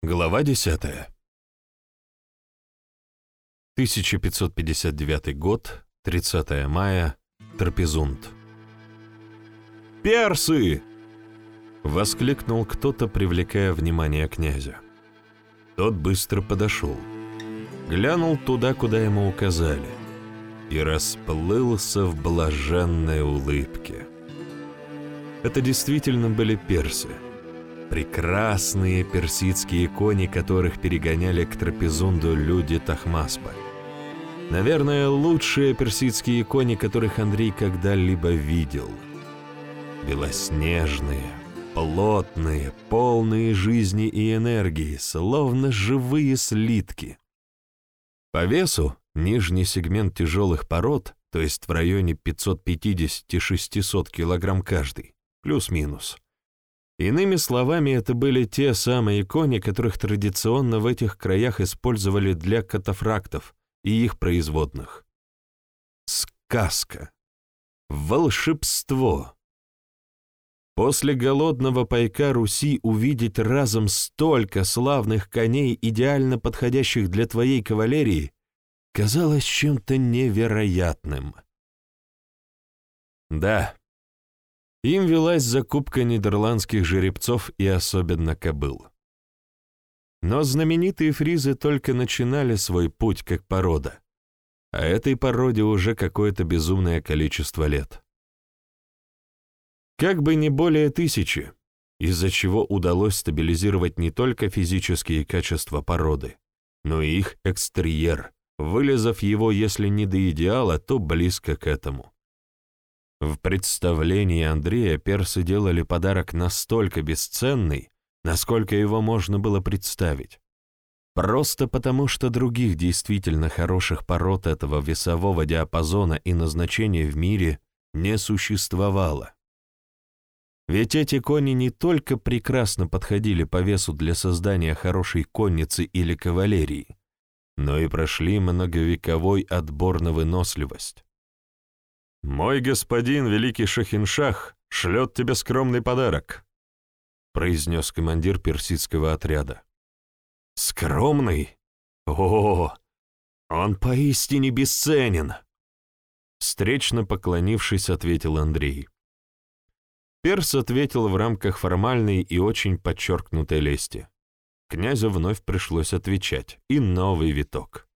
Глава 10. 1559 год, 30 мая, Трапезунд. «Персы!» — воскликнул кто-то, привлекая внимание князя. Тот быстро подошел, глянул туда, куда ему указали, и расплылся в блаженной улыбке. Это действительно были персы — Прекрасные персидские кони, которых перегоняли к трапезунду люди Тахмаспа. Наверное, лучшие персидские кони, которых Андрей когда-либо видел. Белоснежные, плотные, полные жизни и энергии, словно живые слитки. По весу нижний сегмент тяжелых пород, то есть в районе 550-600 кг каждый, плюс-минус – Иными словами, это были те самые кони, которых традиционно в этих краях использовали для катафрактов и их производных. Сказка. Волшебство. После голодного пайка Руси увидеть разом столько славных коней, идеально подходящих для твоей кавалерии, казалось чем-то невероятным. Да, им велась закупка нидерландских жеребцов и особенно кобыл. Но знаменитые фризы только начинали свой путь как порода, а этой породе уже какое-то безумное количество лет. Как бы не более тысячи, из-за чего удалось стабилизировать не только физические качества породы, но и их экстерьер, вылезав его, если не до идеала, то близко к этому. В представлении Андрея персы делали подарок настолько бесценный, насколько его можно было представить. Просто потому, что других действительно хороших пород этого весового диапазона и назначения в мире не существовало. Ведь эти кони не только прекрасно подходили по весу для создания хорошей конницы или кавалерии, но и прошли многовековой отбор на выносливость. «Мой господин, великий Шахиншах, шлет тебе скромный подарок», произнес командир персидского отряда. «Скромный? О, он поистине бесценен!» Встречно поклонившись, ответил Андрей. Перс ответил в рамках формальной и очень подчеркнутой лести. Князю вновь пришлось отвечать, и новый виток.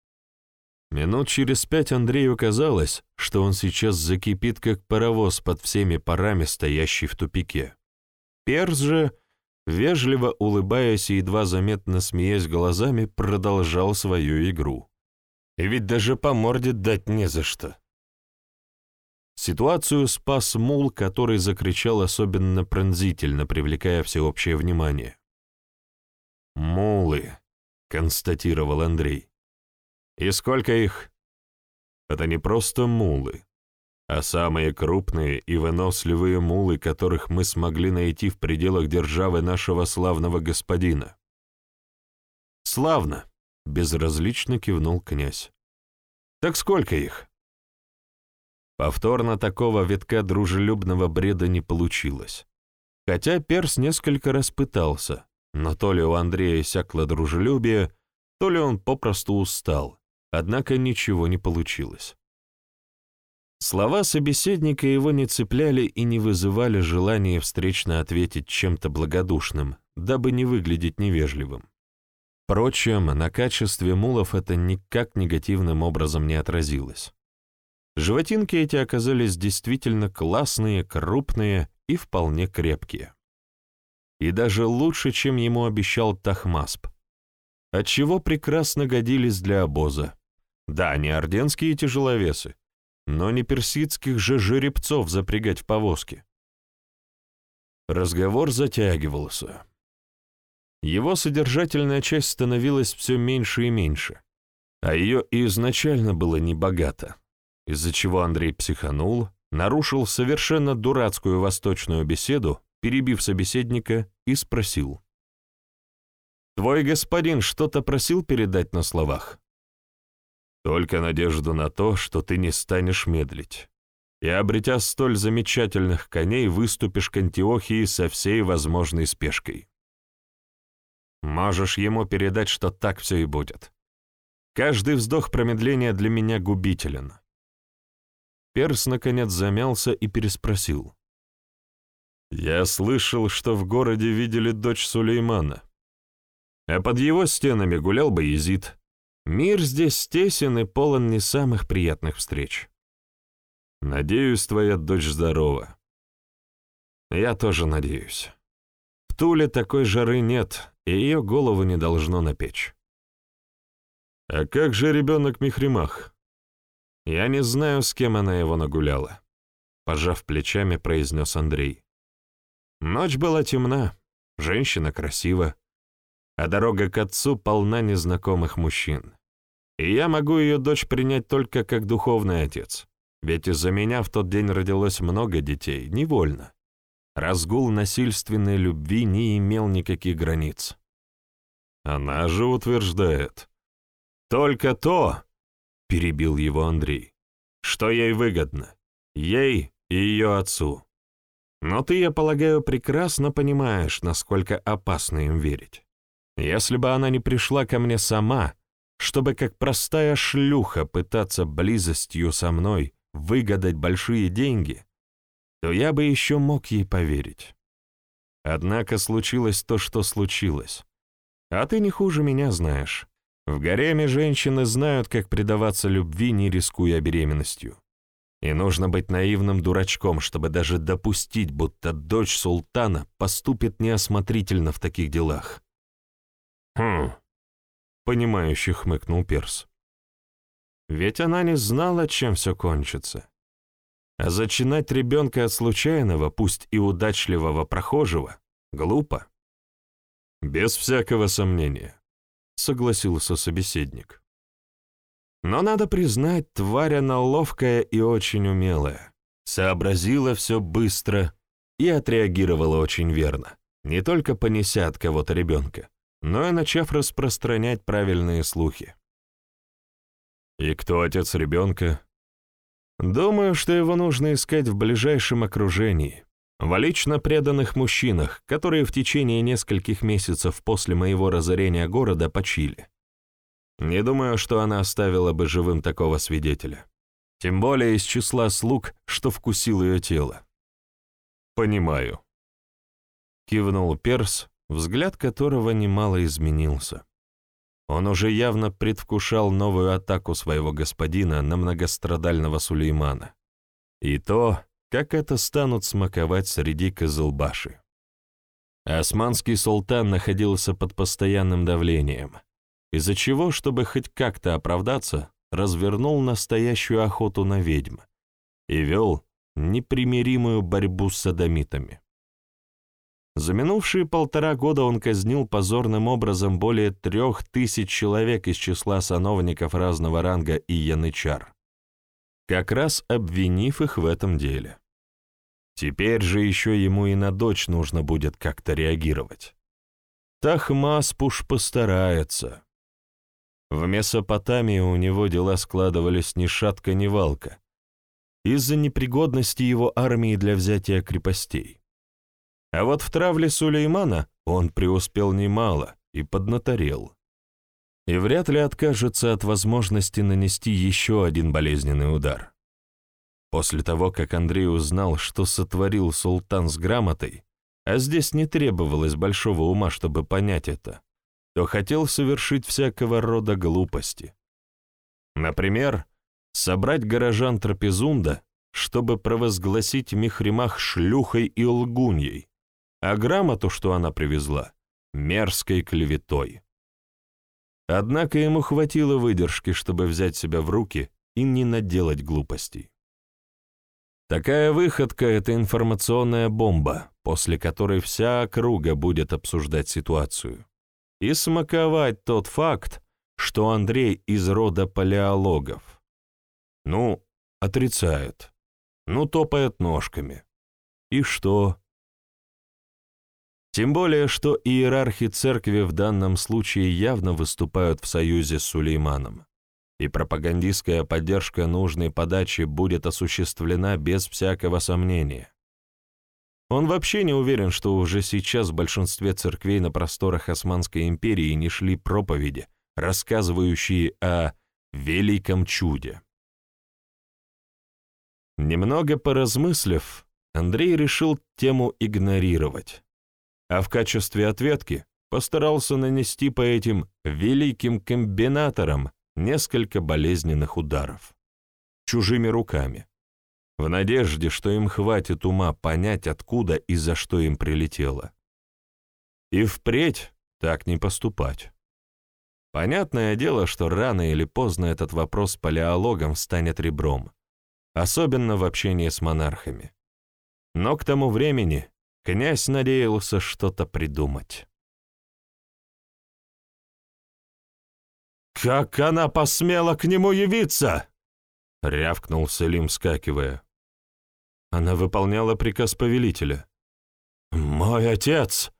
Минут через пять Андрею казалось, что он сейчас закипит, как паровоз под всеми парами, стоящий в тупике. Перс же, вежливо улыбаясь и едва заметно смеясь глазами, продолжал свою игру. И ведь даже по морде дать не за что. Ситуацию спас мул, который закричал особенно пронзительно, привлекая всеобщее внимание. «Мулы», — констатировал Андрей. И сколько их? Это не просто мулы, а самые крупные и выносливые мулы, которых мы смогли найти в пределах державы нашего славного господина. «Славно!» — безразлично кивнул князь. «Так сколько их?» Повторно такого витка дружелюбного бреда не получилось. Хотя Перс несколько раз пытался, но то ли у Андрея сякло дружелюбие, то ли он попросту устал, Однако ничего не получилось. Слова собеседника его не цепляли и не вызывали желания встречно ответить чем-то благодушным, дабы не выглядеть невежливым. Впрочем, на качестве мулов это никак негативным образом не отразилось. Животинки эти оказались действительно классные, крупные и вполне крепкие. И даже лучше, чем ему обещал Тахмасп, отчего прекрасно годились для обоза. Да, не орденские тяжеловесы, но не персидских же жеребцов запрягать в повозки. Разговор затягивался. Его содержательная часть становилась все меньше и меньше, а ее и изначально было небогато, из-за чего Андрей психанул, нарушил совершенно дурацкую восточную беседу, перебив собеседника, и спросил. «Твой господин что-то просил передать на словах?» Только надежду на то, что ты не станешь медлить. И, обретя столь замечательных коней, выступишь к Антиохии со всей возможной спешкой. Можешь ему передать, что так все и будет. Каждый вздох промедления для меня губителен. Перс, наконец, замялся и переспросил. «Я слышал, что в городе видели дочь Сулеймана. А под его стенами гулял бы Езид. Мир здесь тесен и полон не самых приятных встреч. Надеюсь, твоя дочь здорова. Я тоже надеюсь. В Туле такой жары нет, и ее голову не должно напечь. А как же ребенок Михримах? Я не знаю, с кем она его нагуляла. Пожав плечами, произнес Андрей. Ночь была темна, женщина красива, а дорога к отцу полна незнакомых мужчин. И я могу ее дочь принять только как духовный отец, ведь из-за меня в тот день родилось много детей, невольно. Разгул насильственной любви не имел никаких границ. Она же утверждает. «Только то», — перебил его Андрей, — «что ей выгодно, ей и ее отцу. Но ты, я полагаю, прекрасно понимаешь, насколько опасно им верить. Если бы она не пришла ко мне сама, чтобы как простая шлюха пытаться близостью со мной выгадать большие деньги, то я бы еще мог ей поверить. Однако случилось то, что случилось. А ты не хуже меня знаешь. В гареме женщины знают, как предаваться любви, не рискуя беременностью. И нужно быть наивным дурачком, чтобы даже допустить, будто дочь султана поступит неосмотрительно в таких делах. «Хм», — понимающе хмыкнул Перс. «Ведь она не знала, чем все кончится. А зачинать ребенка от случайного, пусть и удачливого прохожего, глупо». «Без всякого сомнения», — согласился собеседник. «Но надо признать, тварь она ловкая и очень умелая. Сообразила все быстро и отреагировала очень верно, не только понеся от кого-то ребенка, но и начав распространять правильные слухи. И кто отец ребенка? Думаю, что его нужно искать в ближайшем окружении, в лично преданных мужчинах, которые в течение нескольких месяцев после моего разорения города почили. Не думаю, что она оставила бы живым такого свидетеля. Тем более из числа слуг, что вкусил ее тело. «Понимаю», — кивнул Перс, взгляд которого немало изменился. Он уже явно предвкушал новую атаку своего господина на многострадального Сулеймана. И то, как это станут смаковать среди Кызылбаши. Османский султан находился под постоянным давлением, из-за чего, чтобы хоть как-то оправдаться, развернул настоящую охоту на ведьм и вел непримиримую борьбу с садомитами. За минувшие полтора года он казнил позорным образом более трех тысяч человек из числа сановников разного ранга и янычар, как раз обвинив их в этом деле. Теперь же еще ему и на дочь нужно будет как-то реагировать. Тахмаспуш постарается. В Месопотамии у него дела складывались ни шатка, ни валка, из-за непригодности его армии для взятия крепостей. А вот в травле Сулеймана он преуспел немало и поднаторел. И вряд ли откажется от возможности нанести еще один болезненный удар. После того, как Андрей узнал, что сотворил султан с грамотой, а здесь не требовалось большого ума, чтобы понять это, то хотел совершить всякого рода глупости. Например, собрать горожан Трапезунда, чтобы провозгласить Михримах шлюхой и лгуньей, а грамоту, что она привезла, мерзкой клеветой. Однако ему хватило выдержки, чтобы взять себя в руки и не наделать глупостей. Такая выходка — это информационная бомба, после которой вся округа будет обсуждать ситуацию. И смаковать тот факт, что Андрей из рода палеологов. Ну, отрицает. Ну, топает ножками. И что? Тем более, что иерархи церкви в данном случае явно выступают в союзе с Сулейманом, и пропагандистская поддержка нужной подачи будет осуществлена без всякого сомнения. Он вообще не уверен, что уже сейчас в большинстве церквей на просторах Османской империи не шли проповеди, рассказывающие о великом чуде. Немного поразмыслив, Андрей решил тему игнорировать, а в качестве ответки постарался нанести по этим великим комбинаторам несколько болезненных ударов. Чужими руками в надежде, что им хватит ума понять, откуда и за что им прилетело. И впредь так не поступать. Понятное дело, что рано или поздно этот вопрос палеологом станет ребром, особенно в общении с монархами. Но к тому времени князь надеялся что-то придумать. «Как она посмела к нему явиться?» — рявкнул Селим, скакивая. Она выполняла приказ повелителя. «Мой отец!»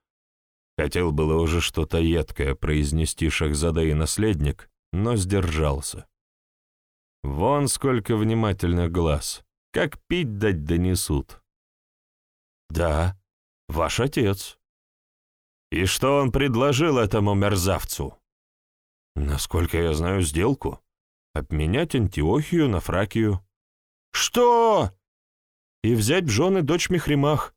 Хотел было уже что-то едкое произнести Шахзада и наследник, но сдержался. Вон сколько внимательных глаз. Как пить дать донесут. «Да, ваш отец». «И что он предложил этому мерзавцу?» «Насколько я знаю сделку, обменять Антиохию на Фракию». «Что?» и взять в жены дочь Мехримах.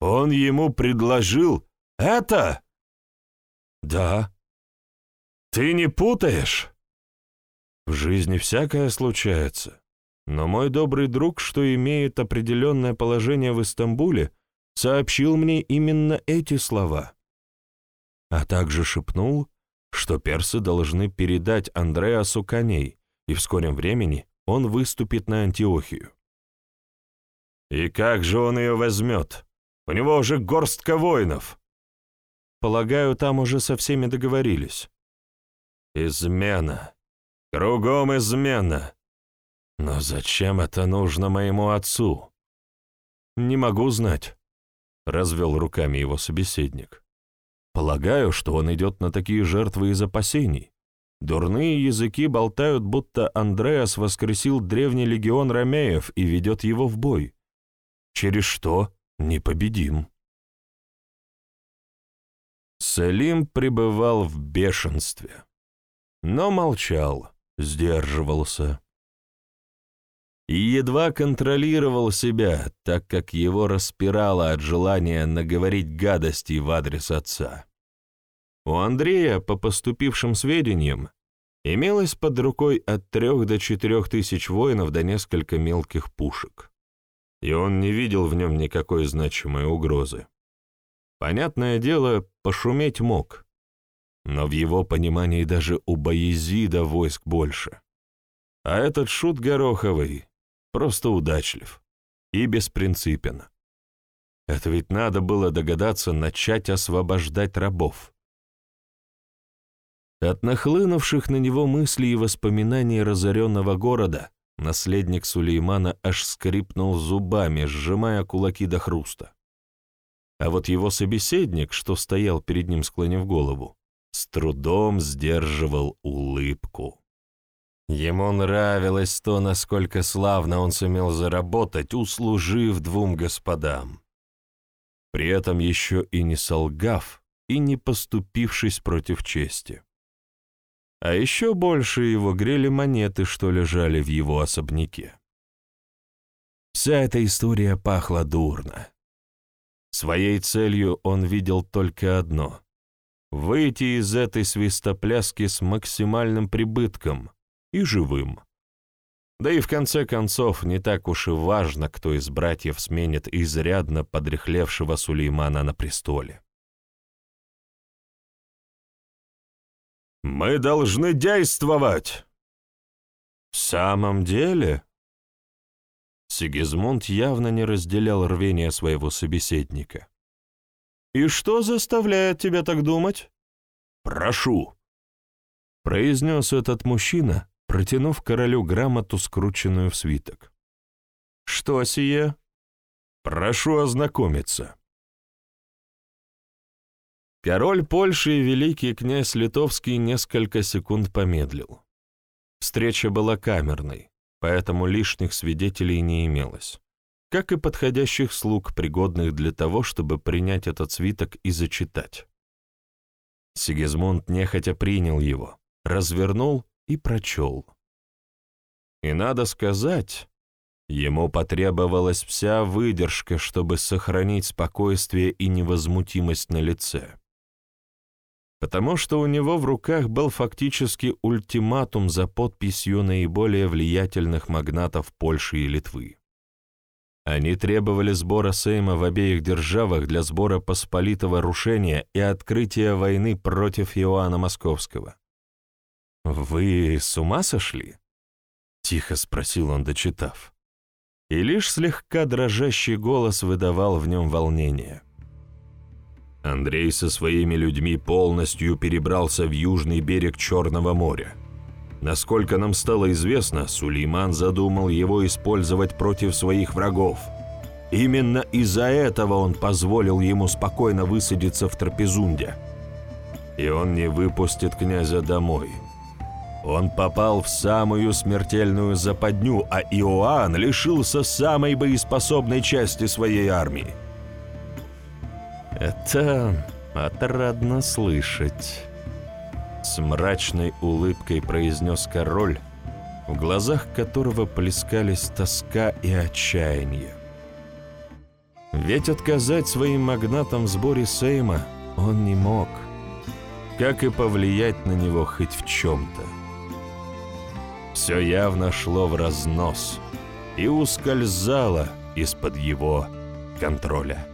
Он ему предложил это? Да. Ты не путаешь? В жизни всякое случается. Но мой добрый друг, что имеет определенное положение в Истамбуле, сообщил мне именно эти слова. А также шепнул, что персы должны передать Андреасу коней, и в скором времени он выступит на Антиохию. И как же он ее возьмет? У него уже горстка воинов. Полагаю, там уже со всеми договорились. Измена. Кругом измена. Но зачем это нужно моему отцу? Не могу знать, — развел руками его собеседник. Полагаю, что он идет на такие жертвы из опасений. Дурные языки болтают, будто Андреас воскресил древний легион ромеев и ведет его в бой через что непобедим. Салим пребывал в бешенстве, но молчал, сдерживался. И едва контролировал себя, так как его распирало от желания наговорить гадостей в адрес отца. У Андрея, по поступившим сведениям, имелось под рукой от трех до четырех тысяч воинов до несколько мелких пушек и он не видел в нем никакой значимой угрозы. Понятное дело, пошуметь мог, но в его понимании даже у Боязида войск больше. А этот шут Гороховый просто удачлив и беспринципен. Это ведь надо было догадаться начать освобождать рабов. От нахлынувших на него мыслей и воспоминаний разоренного города Наследник Сулеймана аж скрипнул зубами, сжимая кулаки до хруста. А вот его собеседник, что стоял перед ним, склонив голову, с трудом сдерживал улыбку. Ему нравилось то, насколько славно он сумел заработать, услужив двум господам. При этом еще и не солгав, и не поступившись против чести. А еще больше его грели монеты, что лежали в его особняке. Вся эта история пахла дурно. Своей целью он видел только одно — выйти из этой свистопляски с максимальным прибытком и живым. Да и в конце концов не так уж и важно, кто из братьев сменит изрядно подрехлевшего Сулеймана на престоле. Мы должны действовать!» «В самом деле?» Сигизмунд явно не разделял рвение своего собеседника. «И что заставляет тебя так думать?» «Прошу!» произнес этот мужчина, протянув королю грамоту, скрученную в свиток. «Что сие?» «Прошу ознакомиться». Король Польши и великий князь Литовский несколько секунд помедлил. Встреча была камерной, поэтому лишних свидетелей не имелось. как и подходящих слуг, пригодных для того, чтобы принять этот свиток и зачитать. Сигизмунд нехотя принял его, развернул и прочел. И надо сказать, ему потребовалась вся выдержка, чтобы сохранить спокойствие и невозмутимость на лице. Потому что у него в руках был фактически ультиматум за подписью наиболее влиятельных магнатов Польши и Литвы. Они требовали сбора Сейма в обеих державах для сбора посполитого рушения и открытия войны против Иоанна Московского. «Вы с ума сошли?» — тихо спросил он, дочитав. И лишь слегка дрожащий голос выдавал в нем волнение. Андрей со своими людьми полностью перебрался в южный берег Черного моря. Насколько нам стало известно, Сулейман задумал его использовать против своих врагов. Именно из-за этого он позволил ему спокойно высадиться в Трапезунде. И он не выпустит князя домой. Он попал в самую смертельную западню, а Иоанн лишился самой боеспособной части своей армии. «Это отрадно слышать». С мрачной улыбкой произнес король, в глазах которого плескались тоска и отчаяние. Ведь отказать своим магнатам в сборе Сейма он не мог, как и повлиять на него хоть в чем-то. Все явно шло в разнос и ускользало из-под его контроля.